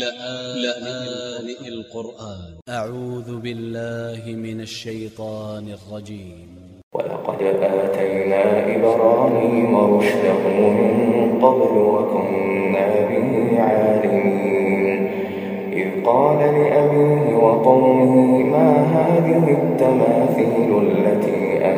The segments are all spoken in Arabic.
لآن القرآن. أ ع و ذ ب ا ل ل ه من ا ل ش ي ط ا ن ا ل ج ي م ولقد آتينا إبراهيم رشده من قبل وكنا به عالمين. إذ قال لأبيه وقومه ما هذه التماثيل التي أنتم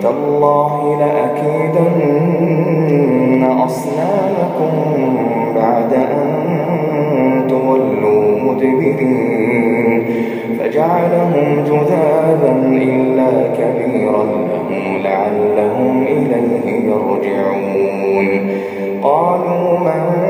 وتالله لأكيدن أصنامكم بعد أن تولوا مدبرين. فجعلهم جذابا إلا كبيرا لهم لعلهم إليه يرجعون. قالوا من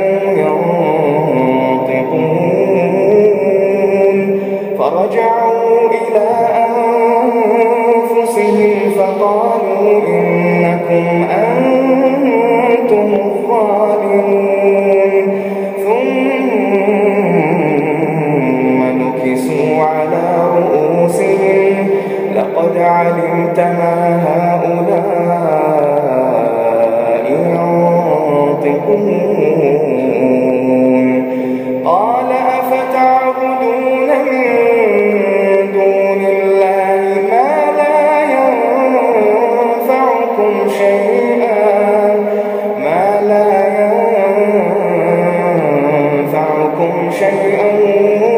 شيئا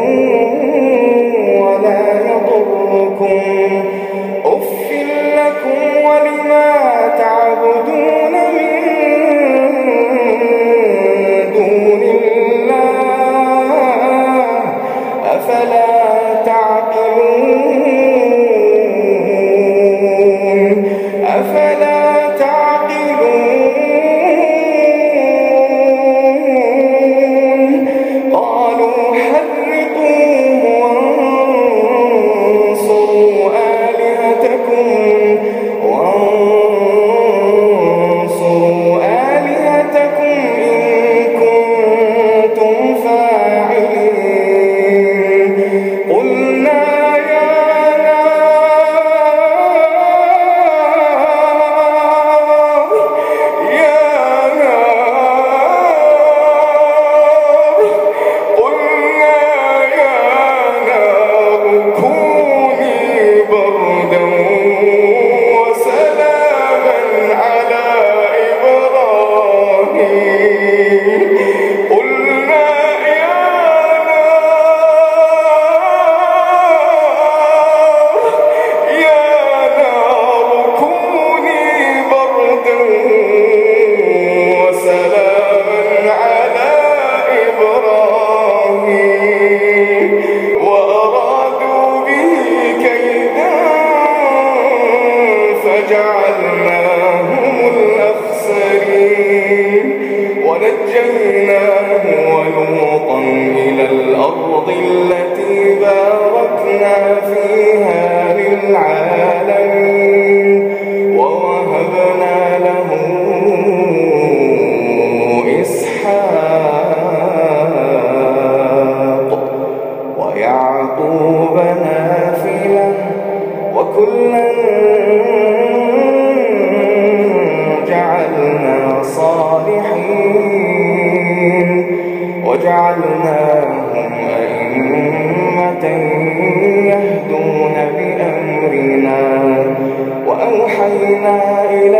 وكلا جعلنا صالحين وجعلناهم أئمة يهدون بأمرنا وأوحينا إلى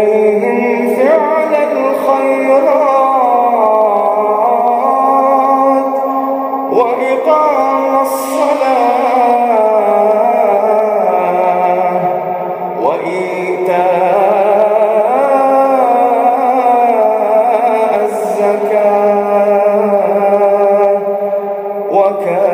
وكان